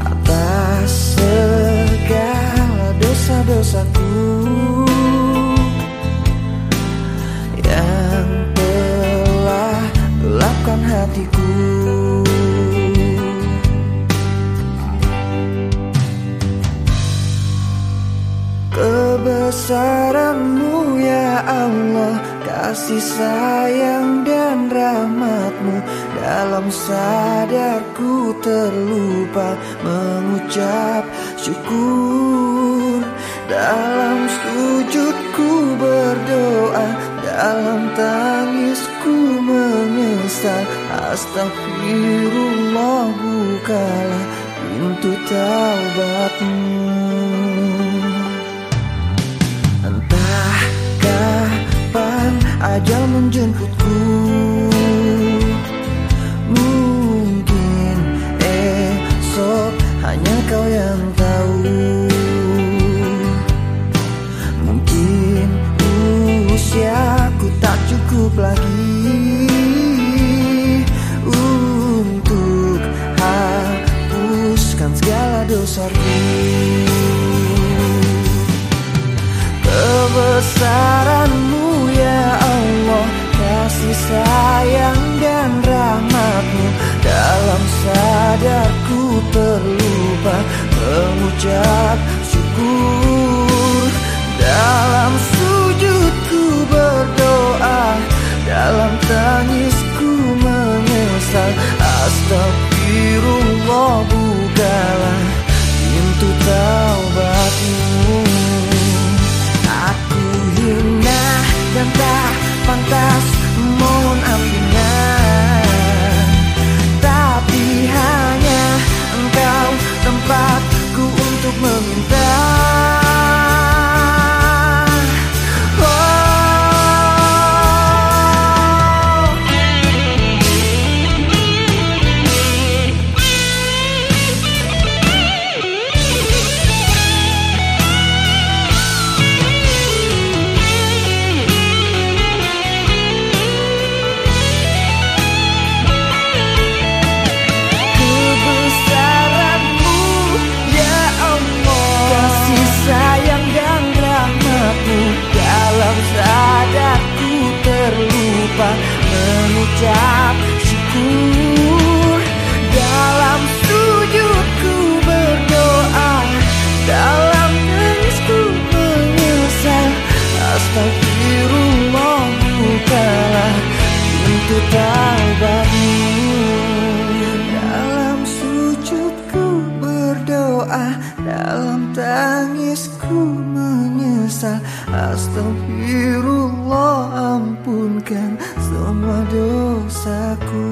atas segala dosa-dosaku yang telah gelapkan hatiku. Kebesaranmu Allah Kasih sayang dan rahmatmu. Dalam sadarku terlupa Mengucap syukur. Dalam sujudku berdoa Dalam tangisku menyesal. Astagfirullah bukalah pintu taubatmu ajal menjemputku. Mungkin esok hanya kau yang tahu. Mungkin usiaku tak cukup lagi. Untuk hapuskan segala dosaku. Kebesaranmu terlupa mengucap syukur mengucap syukur. Dalam sujudku berdoa Dalam nangisku menyesal. Astagfirullah bukalah pintu taubatmu Astagfirullah ampunkan semua dosaku.